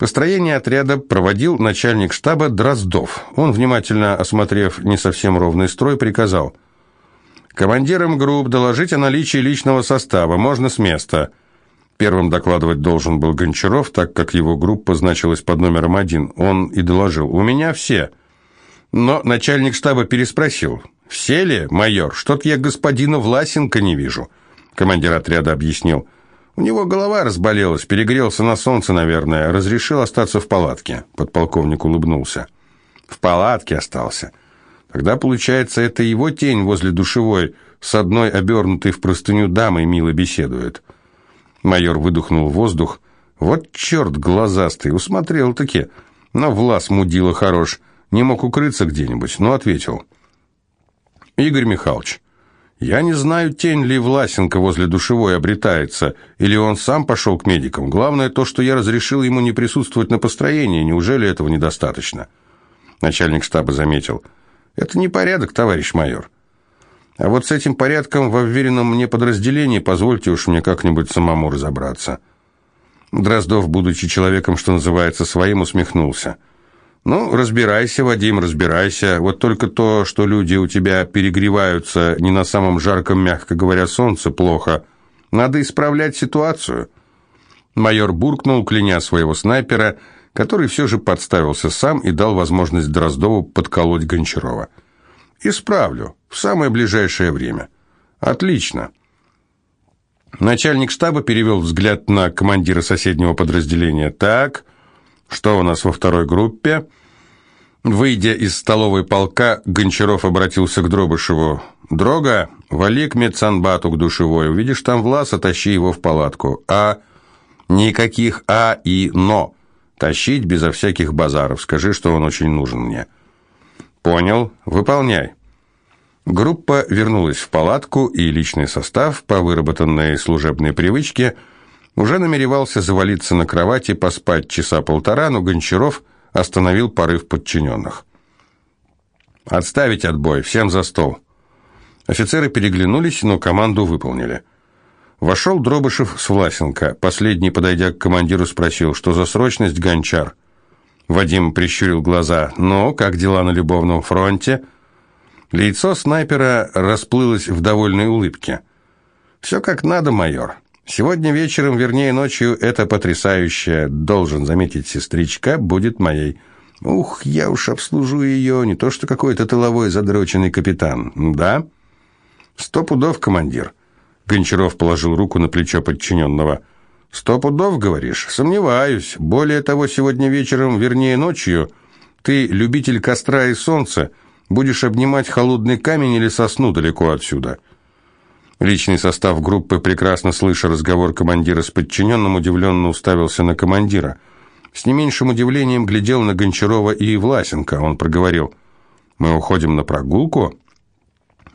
Построение отряда проводил начальник штаба Дроздов. Он, внимательно осмотрев не совсем ровный строй, приказал «Командирам групп доложить о наличии личного состава, можно с места». Первым докладывать должен был Гончаров, так как его группа значилась под номером один. Он и доложил «У меня все». Но начальник штаба переспросил «Все ли, майор? Что-то я господина Власенко не вижу». Командир отряда объяснил – у него голова разболелась, перегрелся на солнце, наверное. Разрешил остаться в палатке. Подполковник улыбнулся. В палатке остался. Тогда, получается, это его тень возле душевой с одной обернутой в простыню дамой мило беседует. Майор выдохнул воздух. Вот черт глазастый, усмотрел-таки. Но Влас мудила хорош. Не мог укрыться где-нибудь, но ответил. Игорь Михайлович, я не знаю, тень ли Власенко возле душевой обретается, или он сам пошел к медикам. Главное то, что я разрешил ему не присутствовать на построении. Неужели этого недостаточно? Начальник штаба заметил. Это не порядок, товарищ майор. А вот с этим порядком во вверенном мне подразделении позвольте уж мне как-нибудь самому разобраться. Дроздов, будучи человеком, что называется, своим, усмехнулся. Ну, разбирайся, Вадим, разбирайся. Вот только то, что люди у тебя перегреваются не на самом жарком, мягко говоря, солнце, плохо. Надо исправлять ситуацию. Майор буркнул, кляня своего снайпера, который все же подставился сам и дал возможность Дроздову подколоть Гончарова. «Исправлю. В самое ближайшее время». «Отлично». Начальник штаба перевел взгляд на командира соседнего подразделения. «Так, что у нас во второй группе? Выйдя из столовой полка, Гончаров обратился к Дробышеву. «Дрога, вали к медсанбату к душевой. Увидишь там Власа, тащи его в палатку. А никаких «а» и «но». Тащить безо всяких базаров. Скажи, что он очень нужен мне». «Понял. Выполняй». Группа вернулась в палатку, и личный состав, по выработанной служебной привычке – уже намеревался завалиться на кровати, поспать часа полтора, но Гончаров остановил порыв подчиненных. «Отставить отбой, всем за стол». Офицеры переглянулись, но команду выполнили. Вошел Дробышев с Власенко. Последний, подойдя к командиру, спросил, что за срочность, Гончар? Вадим прищурил глаза. «Ну, как дела на любовном фронте?» Лицо снайпера расплылось в довольной улыбке. «Все как надо, майор. Сегодня вечером, вернее ночью, эта потрясающая, должен заметить сестричка, будет моей. Ух, я уж обслужу ее, не то что какой-то тыловой задроченный капитан. Да? Сто пудов, командир. Гончаров положил руку на плечо подчиненного. Сто пудов, говоришь? Сомневаюсь. Более того, сегодня вечером, вернее ночью, ты, любитель костра и солнца, будешь обнимать холодный камень или сосну далеко отсюда. Личный состав группы, прекрасно слыша разговор командира с подчиненным, удивленно уставился на командира. С не меньшим удивлением глядел на Гончарова и Власенко. Он проговорил, «Мы уходим на прогулку?»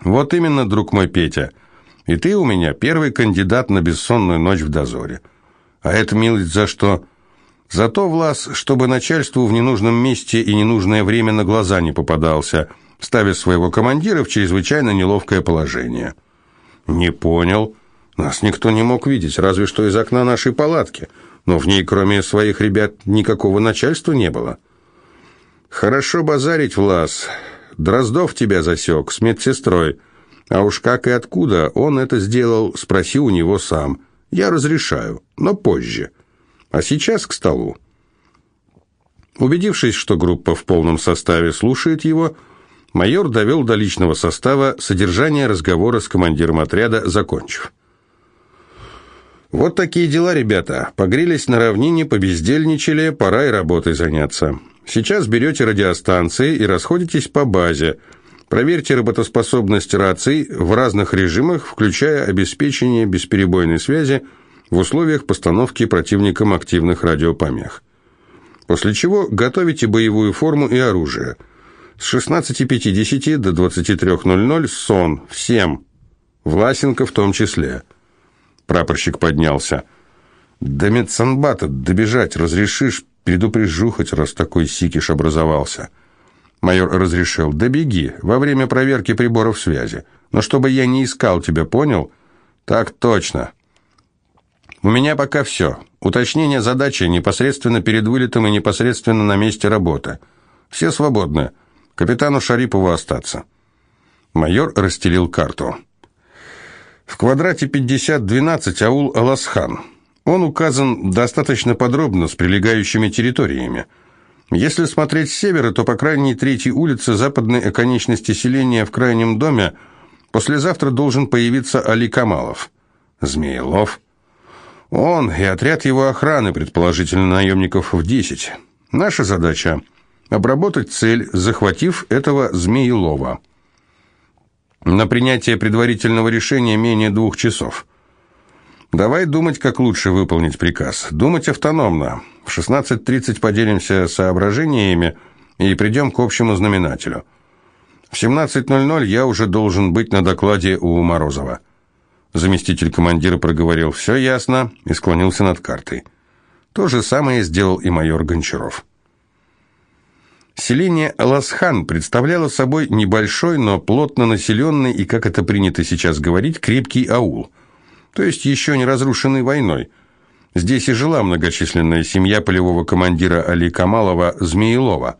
«Вот именно, друг мой Петя. И ты у меня первый кандидат на бессонную ночь в дозоре. А это, милость, за что?» «За то, Влас, чтобы начальству в ненужном месте и ненужное время на глаза не попадался, ставя своего командира в чрезвычайно неловкое положение». «Не понял. Нас никто не мог видеть, разве что из окна нашей палатки. Но в ней, кроме своих ребят, никакого начальства не было». «Хорошо базарить, Влас. Дроздов тебя засек с медсестрой. А уж как и откуда он это сделал, спроси у него сам. Я разрешаю, но позже. А сейчас к столу». Убедившись, что группа в полном составе слушает его, майор довел до личного состава содержание разговора с командиром отряда, закончив. «Вот такие дела, ребята. Погрелись на равнине, побездельничали, пора и работой заняться. Сейчас берете радиостанции и расходитесь по базе. Проверьте работоспособность раций в разных режимах, включая обеспечение бесперебойной связи в условиях постановки противником активных радиопомех. После чего готовите боевую форму и оружие – с 16.50 до 23.00 сон. Всем. Власенко в том числе. Прапорщик поднялся. До медсанбата добежать разрешишь? Предупрежу, хоть раз такой сикиш образовался. Майор разрешил. Да беги, во время проверки приборов связи. Но чтобы я не искал тебя, понял? Так точно. У меня пока все. Уточнение задачи непосредственно перед вылетом и непосредственно на месте работы. Все свободны. Капитану Шарипову остаться. Майор расстелил карту. В квадрате 5012 аул Аласхан. Он указан достаточно подробно с прилегающими территориями. Если смотреть с севера, то по крайней третьей улице западной оконечности селения в крайнем доме послезавтра должен появиться Али Камалов. Змеелов. Он и отряд его охраны, предположительно наемников в 10. Наша задача – обработать цель, захватив этого Змеелова. На принятие предварительного решения менее двух часов. Давай думать, как лучше выполнить приказ. Думать автономно. В 16.30 поделимся соображениями и придем к общему знаменателю. В 17.00 я уже должен быть на докладе у Морозова. Заместитель командира проговорил «все ясно» и склонился над картой. То же самое сделал и майор Гончаров. Селение Аласхан представляло собой небольшой, но плотно населенный и, как это принято сейчас говорить, крепкий аул, то есть еще не разрушенный войной. Здесь и жила многочисленная семья полевого командира Али Камалова Змеилова.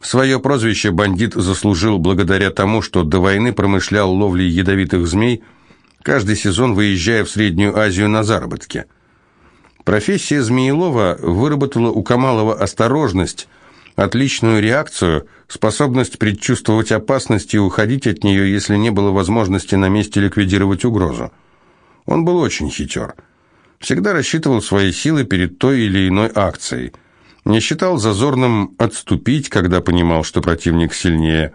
Свое прозвище бандит заслужил благодаря тому, что до войны промышлял ловлей ядовитых змей, каждый сезон выезжая в Среднюю Азию на заработки. Профессия Змеилова выработала у Камалова осторожность – отличную реакцию, способность предчувствовать опасность и уходить от нее, если не было возможности на месте ликвидировать угрозу. Он был очень хитер. Всегда рассчитывал свои силы перед той или иной акцией. Не считал зазорным отступить, когда понимал, что противник сильнее.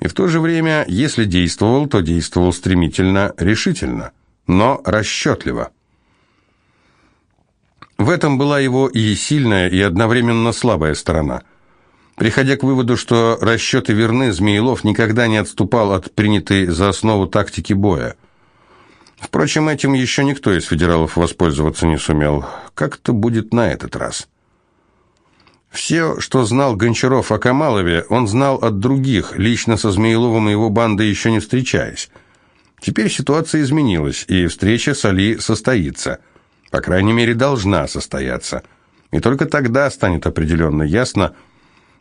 И в то же время, если действовал, то действовал стремительно, решительно, но расчетливо. В этом была его и сильная, и одновременно слабая сторона – Приходя к выводу, что расчеты верны, Змеилов никогда не отступал от принятой за основу тактики боя. Впрочем, этим еще никто из федералов воспользоваться не сумел. Как это будет на этот раз? Все, что знал Гончаров о Камалове, он знал от других, лично со Змеиловым и его бандой еще не встречаясь. Теперь ситуация изменилась, и встреча с Али состоится. По крайней мере, должна состояться. И только тогда станет определенно ясно,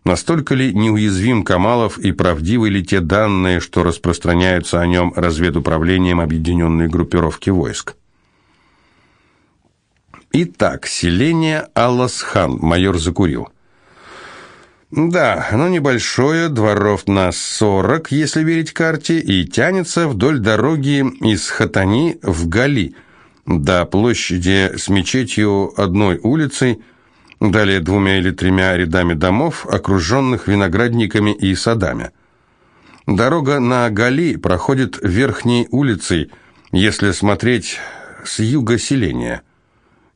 Настолько ли неуязвим Камалов и правдивы ли те данные, что распространяются о нем разведуправлением объединенной группировки войск? Итак, селение Алласхан, майор закурил. Да, оно небольшое, дворов на сорок, если верить карте, и тянется вдоль дороги из Хатани в Гали, до площади с мечетью одной улицей – далее двумя или тремя рядами домов, окруженных виноградниками и садами. Дорога на Гали проходит верхней улицей, если смотреть с юга селения.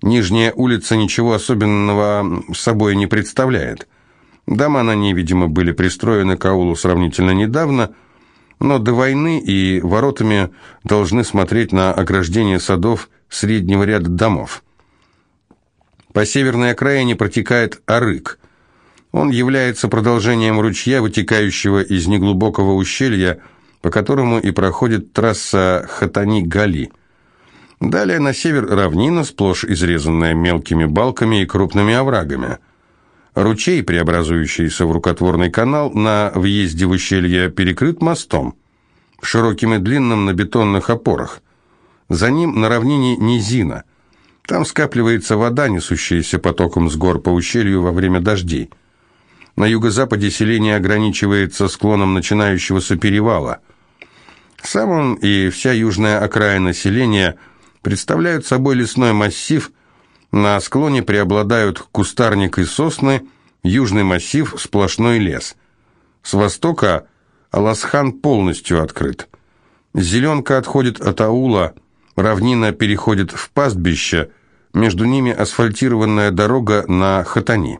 Нижняя улица ничего особенного собой не представляет. Дома на ней, видимо, были пристроены к аулу сравнительно недавно, но до войны и воротами должны смотреть на ограждение садов среднего ряда домов. По северной окраине протекает Арык. Он является продолжением ручья, вытекающего из неглубокого ущелья, по которому и проходит трасса Хатани-Гали. Далее на север равнина, сплошь изрезанная мелкими балками и крупными оврагами. Ручей, преобразующийся в рукотворный канал, на въезде в ущелье перекрыт мостом, широким и длинным на бетонных опорах. За ним на равнине низина – там скапливается вода, несущаяся потоком с гор по ущелью во время дождей. На юго-западе селение ограничивается склоном начинающегося перевала. Сам он и вся южная окраина селения представляют собой лесной массив, на склоне преобладают кустарник и сосны, южный массив – сплошной лес. С востока Аласхан полностью открыт. Зеленка отходит от аула – Равнина переходит в пастбище, между ними асфальтированная дорога на Хатани.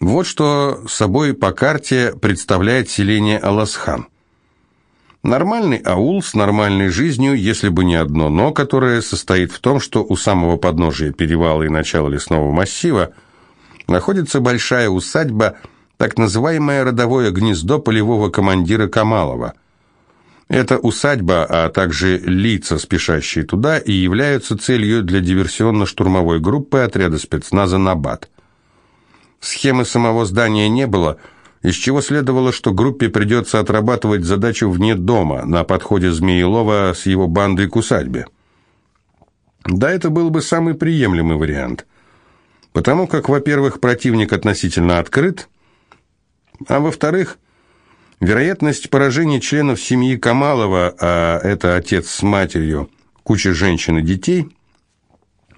Вот что собой по карте представляет селение Аласхан. Нормальный аул с нормальной жизнью, если бы не одно «но», которое состоит в том, что у самого подножия перевала и начала лесного массива находится большая усадьба, так называемое родовое гнездо полевого командира Камалова – Эта усадьба, а также лица, спешащие туда, и являются целью для диверсионно-штурмовой группы отряда спецназа «Набат». Схемы самого здания не было, из чего следовало, что группе придется отрабатывать задачу вне дома, на подходе Змеелова с его бандой к усадьбе. Да, это был бы самый приемлемый вариант. Потому как, во-первых, противник относительно открыт, а во-вторых, вероятность поражения членов семьи Камалова, а это отец с матерью, куча женщин и детей,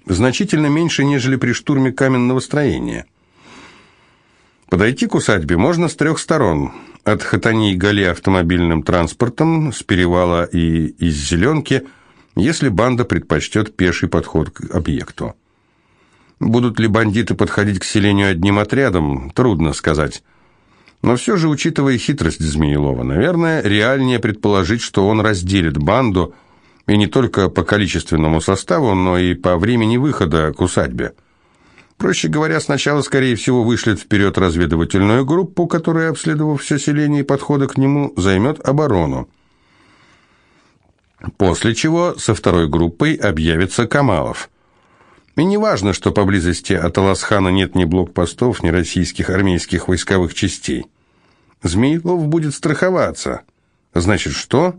значительно меньше, нежели при штурме каменного строения. Подойти к усадьбе можно с трех сторон. От Хатани-Гали автомобильным транспортом, с перевала и из Зеленки – если банда предпочтет пеший подход к объекту. Будут ли бандиты подходить к селению одним отрядом, трудно сказать. Но все же, учитывая хитрость Змеелова, наверное, реальнее предположить, что он разделит банду, и не только по количественному составу, но и по времени выхода к усадьбе. Проще говоря, сначала, скорее всего, вышлет вперед разведывательную группу, которая, обследовав все селение и подходы к нему, займет оборону. После чего со второй группой объявится Камалов. И не важно, что поблизости от Аласхана нет ни блокпостов, ни российских армейских войсковых частей. Змеилов будет страховаться. Значит, что?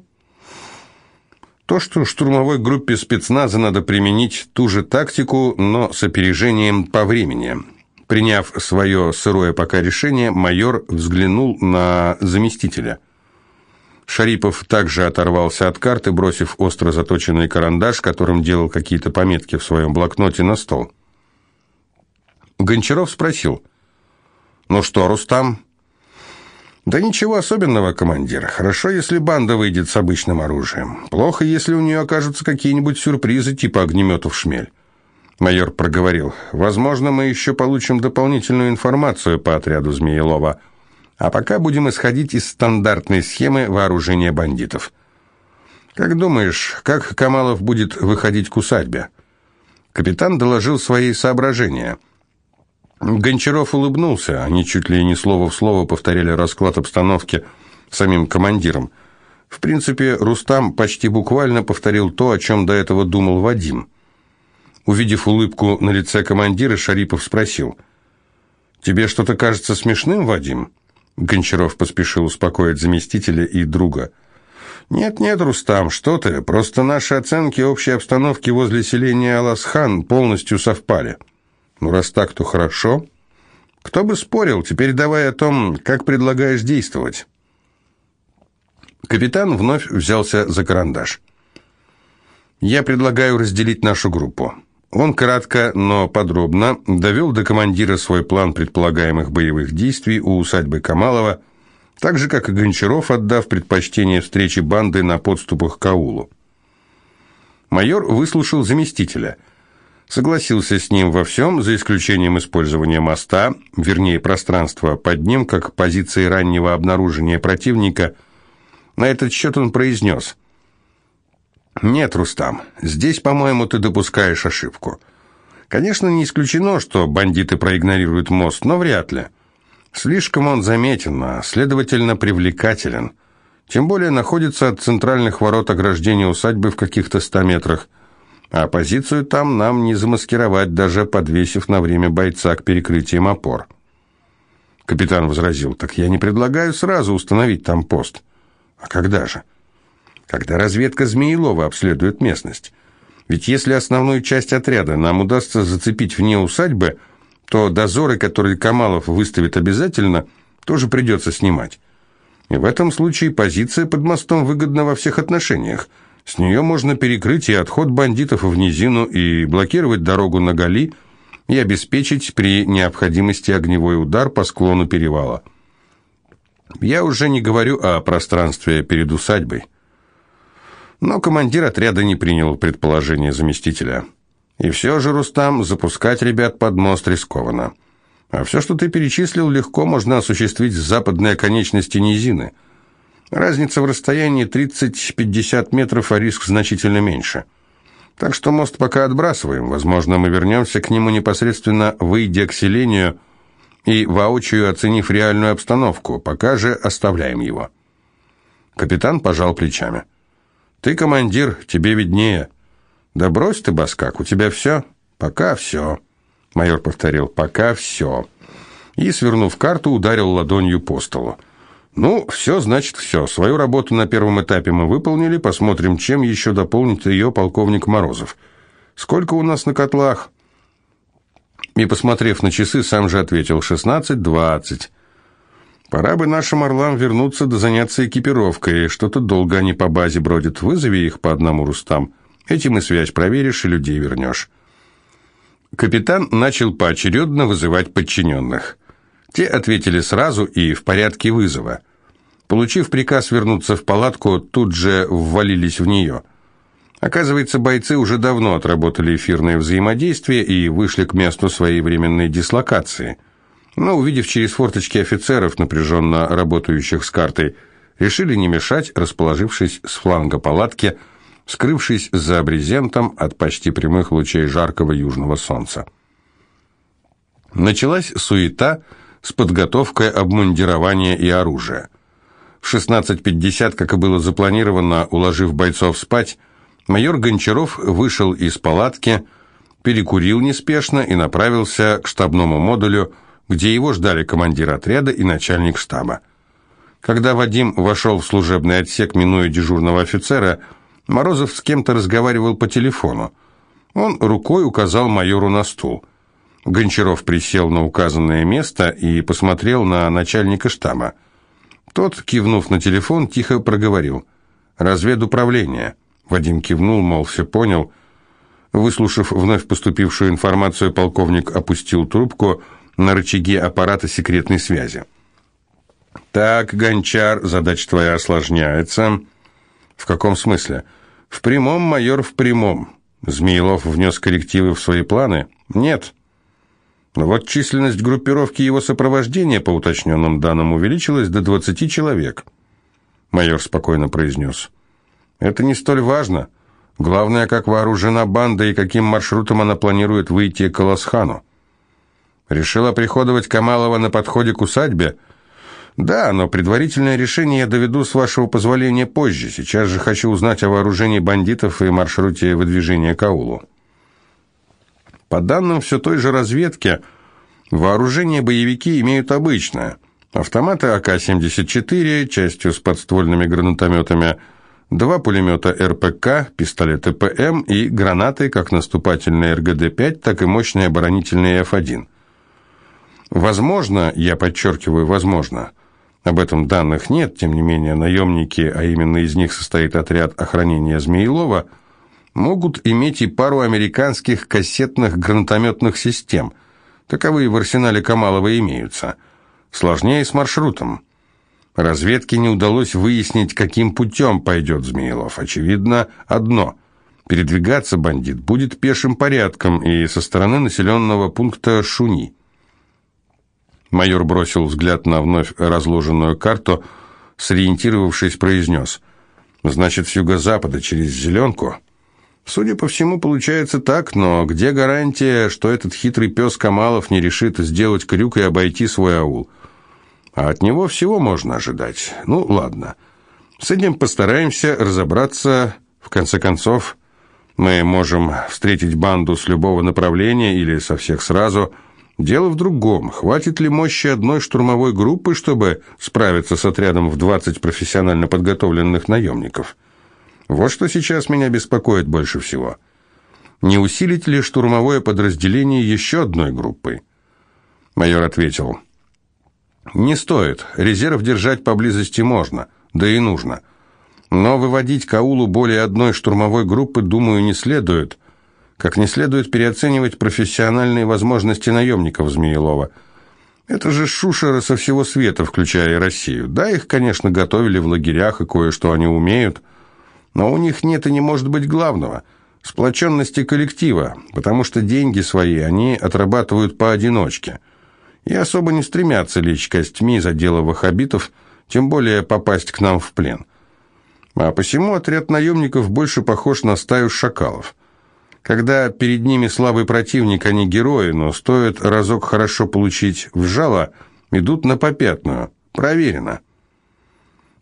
То, что штурмовой группе спецназа надо применить ту же тактику, но с опережением по времени. Приняв свое сырое пока решение, майор взглянул на заместителя – Шарипов также оторвался от карты, бросив остро заточенный карандаш, которым делал какие-то пометки в своем блокноте на стол. Гончаров спросил, «Ну что, Рустам?» «Да ничего особенного, командир. Хорошо, если банда выйдет с обычным оружием. Плохо, если у нее окажутся какие-нибудь сюрпризы типа огнеметов «Шмель». Майор проговорил, «Возможно, мы еще получим дополнительную информацию по отряду Змеелова». А пока будем исходить из стандартной схемы вооружения бандитов. Как думаешь, как Камалов будет выходить к усадьбе? Капитан доложил свои соображения. Гончаров улыбнулся, они чуть ли не слово в слово повторяли расклад обстановки самим командиром. В принципе, Рустам почти буквально повторил то, о чем до этого думал Вадим. Увидев улыбку на лице командира, Шарипов спросил, «Тебе что-то кажется смешным, Вадим?» Гончаров поспешил успокоить заместителя и друга. «Нет-нет, Рустам, что ты, просто наши оценки общей обстановки возле селения Аласхан полностью совпали. Ну, раз так, то хорошо. Кто бы спорил, теперь давай о том, как предлагаешь действовать». Капитан вновь взялся за карандаш. «Я предлагаю разделить нашу группу. Он кратко, но подробно довел до командира свой план предполагаемых боевых действий у усадьбы Камалова, так же, как и Гончаров, отдав предпочтение встрече банды на подступах к аулу. Майор выслушал заместителя. Согласился с ним во всем, за исключением использования моста, вернее, пространства под ним, как позиции раннего обнаружения противника. На этот счет он произнес – «Нет, Рустам, здесь, по-моему, ты допускаешь ошибку. Конечно, не исключено, что бандиты проигнорируют мост, но вряд ли. Слишком он заметен, а, следовательно, привлекателен. Тем более находится от центральных ворот ограждения усадьбы в каких-то ста метрах. А позицию там нам не замаскировать, даже подвесив на время бойца к перекрытиям опор». Капитан возразил, «Так я не предлагаю сразу установить там пост». «А когда же?» когда разведка Змеилова обследует местность. Ведь если основную часть отряда нам удастся зацепить вне усадьбы, то дозоры, которые Камалов выставит обязательно, тоже придется снимать. И в этом случае позиция под мостом выгодна во всех отношениях. С нее можно перекрыть и отход бандитов в низину, и блокировать дорогу на Гали, и обеспечить при необходимости огневой удар по склону перевала. Я уже не говорю о пространстве перед усадьбой. Но командир отряда не принял предположение заместителя. И все же, Рустам, запускать ребят под мост рискованно. А все, что ты перечислил, легко можно осуществить с западной оконечности низины. Разница в расстоянии 30-50 метров, а риск значительно меньше. Так что мост пока отбрасываем. Возможно, мы вернемся к нему непосредственно, выйдя к селению и воочию оценив реальную обстановку. Пока же оставляем его. Капитан пожал плечами. «Ты командир, тебе виднее». «Да брось ты, Баскак, у тебя все?» «Пока все», — майор повторил, «пока все». И, свернув карту, ударил ладонью по столу. «Ну, все значит все. Свою работу на первом этапе мы выполнили. Посмотрим, чем еще дополнит ее полковник Морозов. Сколько у нас на котлах?» И, посмотрев на часы, сам же ответил «шестнадцать двадцать». Пора бы нашим орлам вернуться да заняться экипировкой. Что-то долго они по базе бродят. Вызови их по одному, Рустам. Этим и связь проверишь, и людей вернешь. Капитан начал поочередно вызывать подчиненных. Те ответили сразу и в порядке вызова. Получив приказ вернуться в палатку, тут же ввалились в нее. Оказывается, бойцы уже давно отработали эфирное взаимодействие и вышли к месту своей временной дислокации – но, увидев через форточки офицеров, напряженно работающих с картой, решили не мешать, расположившись с фланга палатки, скрывшись за брезентом от почти прямых лучей жаркого южного солнца. Началась суета с подготовкой обмундирования и оружия. В 16.50, как и было запланировано, уложив бойцов спать, майор Гончаров вышел из палатки, перекурил неспешно и направился к штабному модулю, где его ждали командир отряда и начальник штаба. Когда Вадим вошел в служебный отсек, минуя дежурного офицера, Морозов с кем-то разговаривал по телефону. Он рукой указал майору на стул. Гончаров присел на указанное место и посмотрел на начальника штаба. Тот, кивнув на телефон, тихо проговорил. «Разведуправление». Вадим кивнул, мол, все понял. Выслушав вновь поступившую информацию, полковник опустил трубку – на рычаге аппарата секретной связи. «Так, Гончар, задача твоя осложняется». «В каком смысле?» «В прямом, майор, в прямом». Змеилов внес коррективы в свои планы? «Нет». Вот численность группировки его сопровождения, по уточненным данным, увеличилась до 20 человек. Майор спокойно произнес. «Это не столь важно. Главное, как вооружена банда и каким маршрутом она планирует выйти к Аласхану. Решила приходовать Камалова на подходе к усадьбе? Да, но предварительное решение я доведу с вашего позволения позже. Сейчас же хочу узнать о вооружении бандитов и маршруте выдвижения к аулу. По данным все той же разведки, вооружение боевики имеют обычное. Автоматы АК-74, частью с подствольными гранатометами, два пулемета РПК, пистолеты ПМ и гранаты, как наступательные РГД-5, так и мощные оборонительные Ф-1. Возможно, я подчеркиваю, возможно, об этом данных нет, тем не менее наемники, а именно из них состоит отряд охранения Змеилова, могут иметь и пару американских кассетных гранатометных систем. Таковые в арсенале Камалова имеются. Сложнее с маршрутом. Разведке не удалось выяснить, каким путем пойдет Змеилов. Очевидно, одно – передвигаться бандит будет пешим порядком и со стороны населенного пункта Шуни. Майор бросил взгляд на вновь разложенную карту, сориентировавшись, произнес. «Значит, с юго-запада через Зеленку?» «Судя по всему, получается так, но где гарантия, что этот хитрый пес Камалов не решит сделать крюк и обойти свой аул? А от него всего можно ожидать. Ну, ладно. С этим постараемся разобраться. В конце концов, мы можем встретить банду с любого направления или со всех сразу – Дело в другом. Хватит ли мощи одной штурмовой группы, чтобы справиться с отрядом в 20 профессионально подготовленных наемников? Вот что сейчас меня беспокоит больше всего. Не усилить ли штурмовое подразделение еще одной группой? Майор ответил. Не стоит. Резерв держать поблизости можно, да и нужно. Но выводить к аулу более одной штурмовой группы, думаю, не следует – как не следует переоценивать профессиональные возможности наемников Змеелова. Это же шушеры со всего света, включая и Россию. Да, их, конечно, готовили в лагерях, и кое-что они умеют, но у них нет и не может быть главного – сплоченности коллектива, потому что деньги свои они отрабатывают поодиночке и особо не стремятся лечь костьми за дело ваххабитов, тем более попасть к нам в плен. А посему отряд наемников больше похож на стаю шакалов – когда перед ними слабый противник, они герои, но стоит разок хорошо получить в жало, идут на попятную. Проверено.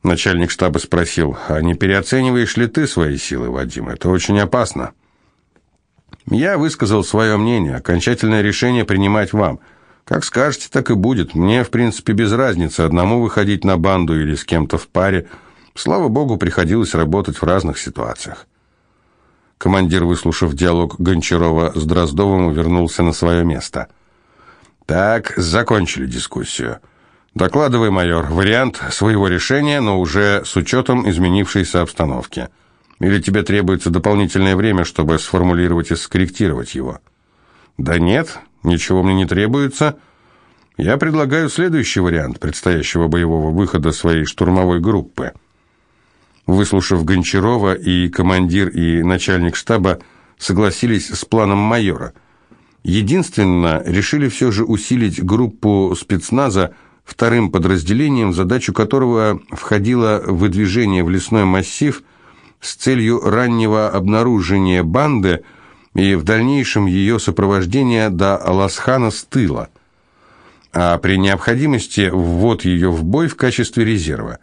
Начальник штаба спросил, а не переоцениваешь ли ты свои силы, Вадим? Это очень опасно. Я высказал свое мнение, окончательное решение принимать вам. Как скажете, так и будет. Мне, в принципе, без разницы, одному выходить на банду или с кем-то в паре. Слава богу, приходилось работать в разных ситуациях. Командир, выслушав диалог Гончарова с Дроздовым, вернулся на свое место. «Так, закончили дискуссию. Докладывай, майор, вариант своего решения, но уже с учетом изменившейся обстановки. Или тебе требуется дополнительное время, чтобы сформулировать и скорректировать его?» «Да нет, ничего мне не требуется. Я предлагаю следующий вариант предстоящего боевого выхода своей штурмовой группы». Выслушав Гончарова, и командир, и начальник штаба согласились с планом майора. Единственно, решили все же усилить группу спецназа вторым подразделением, задачу которого входило выдвижение в лесной массив с целью раннего обнаружения банды и в дальнейшем ее сопровождения до Аласхана с тыла, а при необходимости ввод ее в бой в качестве резерва.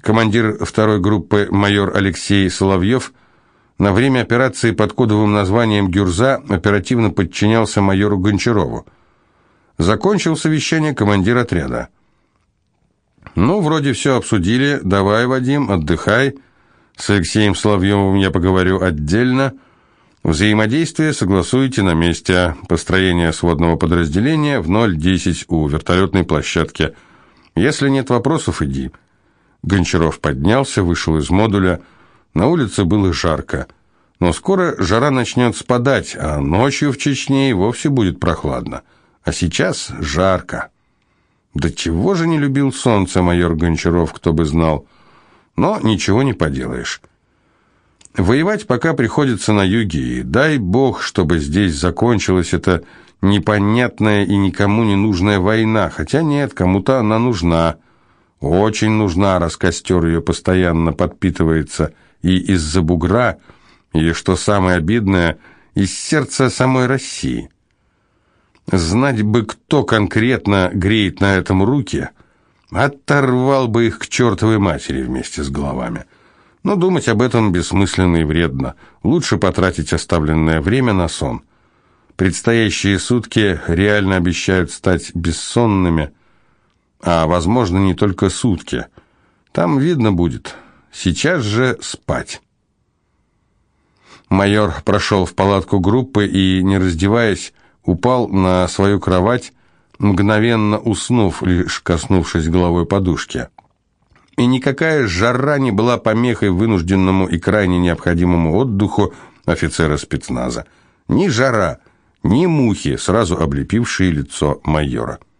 Командир второй группы майор Алексей Соловьев на время операции под кодовым названием «Гюрза» оперативно подчинялся майору Гончарову. Закончил совещание командир отряда. «Ну, вроде все обсудили. Давай, Вадим, отдыхай. С Алексеем Соловьевым я поговорю отдельно. Взаимодействие согласуйте на месте. Построение сводного подразделения в 0.10 у вертолетной площадки. Если нет вопросов, иди». Гончаров поднялся, вышел из модуля. На улице было жарко. Но скоро жара начнет спадать, а ночью в Чечне и вовсе будет прохладно. А сейчас жарко. Да чего же не любил солнце майор Гончаров, кто бы знал. Но ничего не поделаешь. Воевать пока приходится на юге, и дай бог, чтобы здесь закончилась эта непонятная и никому не нужная война. Хотя нет, кому-то она нужна. Очень нужна, раз костер ее постоянно подпитывается и из-за бугра, и, что самое обидное, из сердца самой России. Знать бы, кто конкретно греет на этом руки, оторвал бы их к чертовой матери вместе с головами. Но думать об этом бессмысленно и вредно. Лучше потратить оставленное время на сон. Предстоящие сутки реально обещают стать бессонными, а, возможно, не только сутки. Там видно будет. Сейчас же спать. Майор прошел в палатку группы и, не раздеваясь, упал на свою кровать, мгновенно уснув, лишь коснувшись головой подушки. И никакая жара не была помехой вынужденному и крайне необходимому отдыху офицера спецназа. Ни жара, ни мухи, сразу облепившие лицо майора.